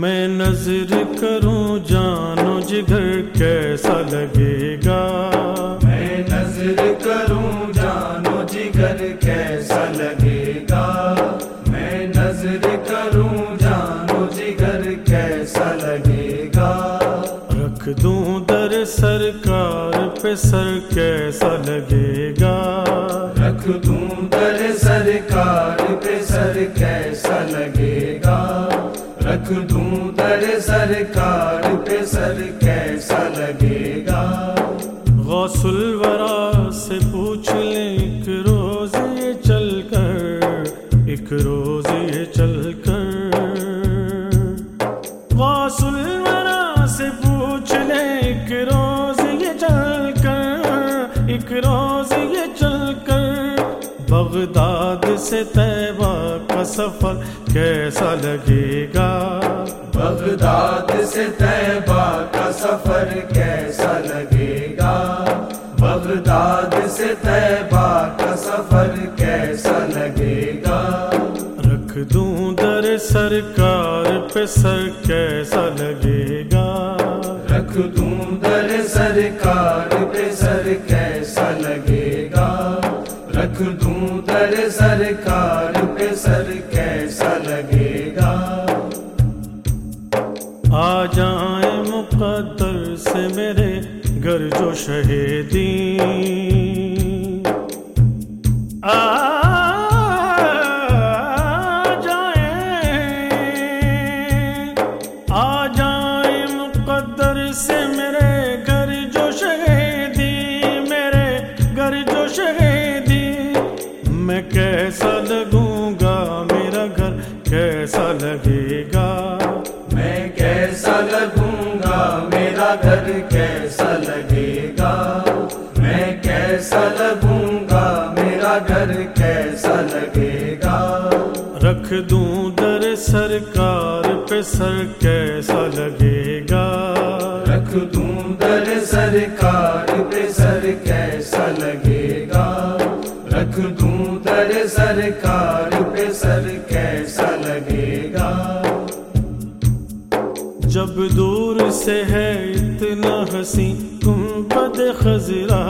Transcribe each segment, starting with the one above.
میں نظر کروں جانو جگر کیسا لگے گا؟ میں نظر کروں جانو جگر کیسا لگے گا؟ میں نظر کروں جانو جگر کیسا لگے گا؟ رکھ دوں در سرکار پہ سر کیسا لگے گا؟ رکھ دوں در سرکار پہ سر کیسا لگے گا؟ رکھ دوں سرکار پہ سر کیسا لگے گا؟ غوث الورا سے پوچھ لیں، ایک روز یہ چل کر، ایک روز یہ چل کر۔ غوث الورا سے پوچھ لیں، ایک روز یہ چل کر، ایک روز یہ چل کر۔ بغداد سے طیبہ کا سفر کیسا لگے گا؟ بغداد سے طیبہ کا سفر کیسا لگے گا؟ بغداد سے طیبہ کا سفر کیسا لگے گا؟ رکھ دوں در سرکار پہ سر کیسا لگے گا؟ رکھ دوں در سرکار پہ سر کیسا لگے گا؟ رکھ دوں در سرکار پہ سر کیسا لگے گا آ جائیں مقدر سے میرے گھر جو شہیدی آ جائیں آ جائیں مقدر سے میرے جو شہیدی میرے شہیدی میں کیسا لگوں گا میرا گھر کیسا لگے؟ گھر کیسا لگے گا؟ میں کیسا لگوں گا؟ میرا گھر کیسا لگے گا؟ رکھ دوں در سرکار پہ سر کیسا لگے گا؟ رکھ دوں در سرکار جب دور سے ہے اتنا ہنسی گنبد خزرا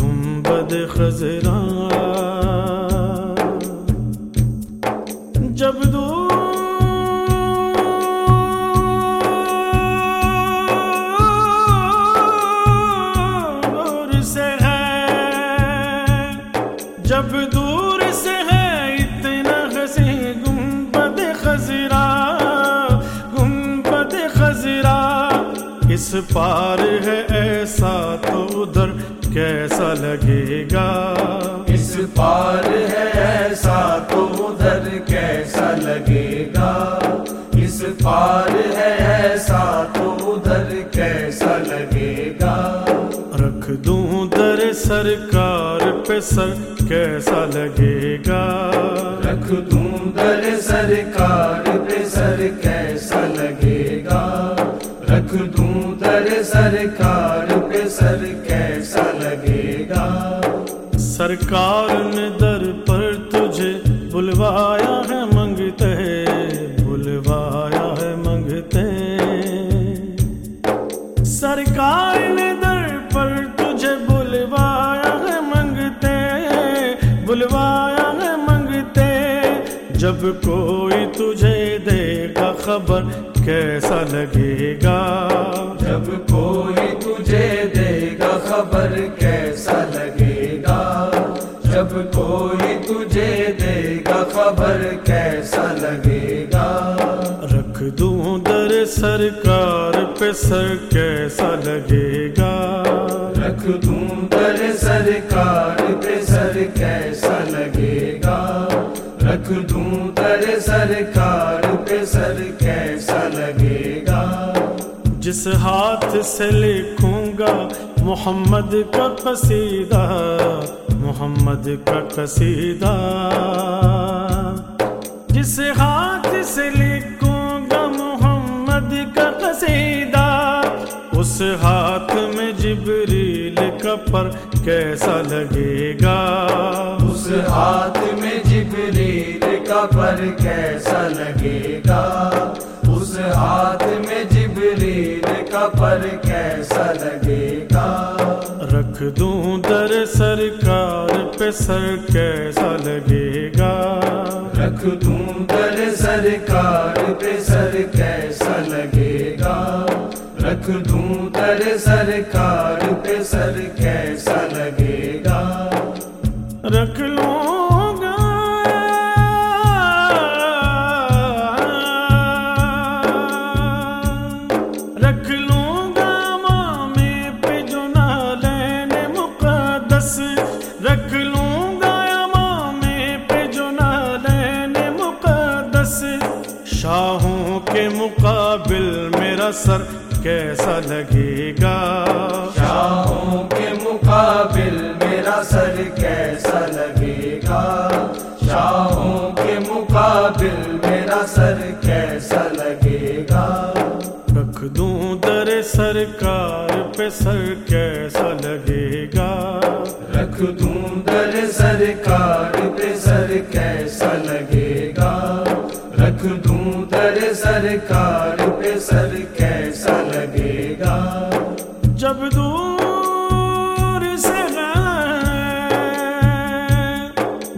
گنبد خزرا جب دور سے ہے، جب دور پار ہے ایسا تو ادھر کیسا لگے گا؟ اس پار ہے ایسا تو ادھر کیسا لگے گا؟ اس پار ہے ایسا تو ادھر کیسا لگے گا؟ رکھ دوں در سرکار پہ سر کیسا لگے گا؟ رکھ دوں در سرکار پہ سر کیسا دوں سرکار پہ سر کیسا لگے گا؟ سرکار نے در پر تجھے بلوایا ہے، منگتے بلوایا ہے، منگتے۔ سرکار نے در پر تجھے بلوایا ہے، منگتے بلوایا ہے، منگتے۔ جب کوئی تجھے دے گا خبر کیسا لگے گا؟ سرکار پہ سر کیسا لگے گا؟ رکھ دوں در سرکار پہ سر کیسا لگے گا؟ رکھ دوں در سرکار پہ سر کیسا لگے گا؟ جس ہاتھ سے لکھوں گا محمد کا قصیدہ محمد کا قصیدہ۔ جس ہاتھ سے کا قصیدہ اس ہاتھ میں جبریل کا پر کیسا لگے گا؟ اس ہاتھ میں جبریل کا پر کیسا لگے گا؟ ہاتھ میں جبریل کا پر کیسا لگے گا؟ رکھ دوں در سرکار پہ سر کیسا لگے گا؟ رکھ دوں در سرکار پہ سر کیسا لگے گا رکھ دوں در سرکار پہ سر کیسا لگے گا؟ رکھ لوں گا۔ رکھ لوں گا مامے پہ جو نالین مقدس۔ رکھ لوں گا مامے پہ جو نالین مقدس۔ شاہوں کے مقابل میرا سر کیسا لگے گا؟ شاہوں کے مقابل میرا سر کیسا لگے گا؟ شاہوں کے مقابل میرا سر کیسا لگے گا؟ رکھ دوں در سرکار پہ سر کیسا لگے گا؟ رکھ دوں در سرکار پہ سر کیسا لگے گا؟ رکھ دوں در سرکار پہ سر کیسا لگے گا؟ جب دور سے ہے،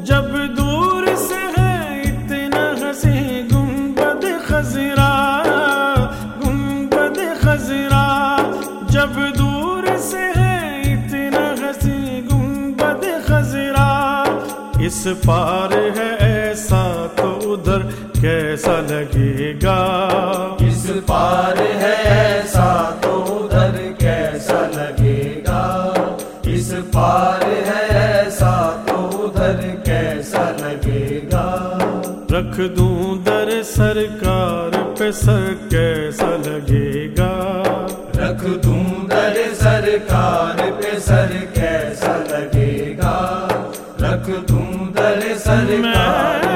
جب دور سے ہے، اتنا ہنسی گنبد خزرا گنبد خزرا جب دور سے ہے، اتنا ہنسی گنبد خزرا اس پار ہے ایسا تو ادھر کیسا لگے گا؟ اس پار ہے ایسا تو ادھر کیسا لگے گا؟ اس پار ہے ایسا تو ادھر کیسا لگے گا؟ رکھ دوں در سرکار پہ سر کیسا لگے گا؟ رکھ دوں در سرکار پہ سر کیسا لگے گا؟ رکھ دوں در سرکار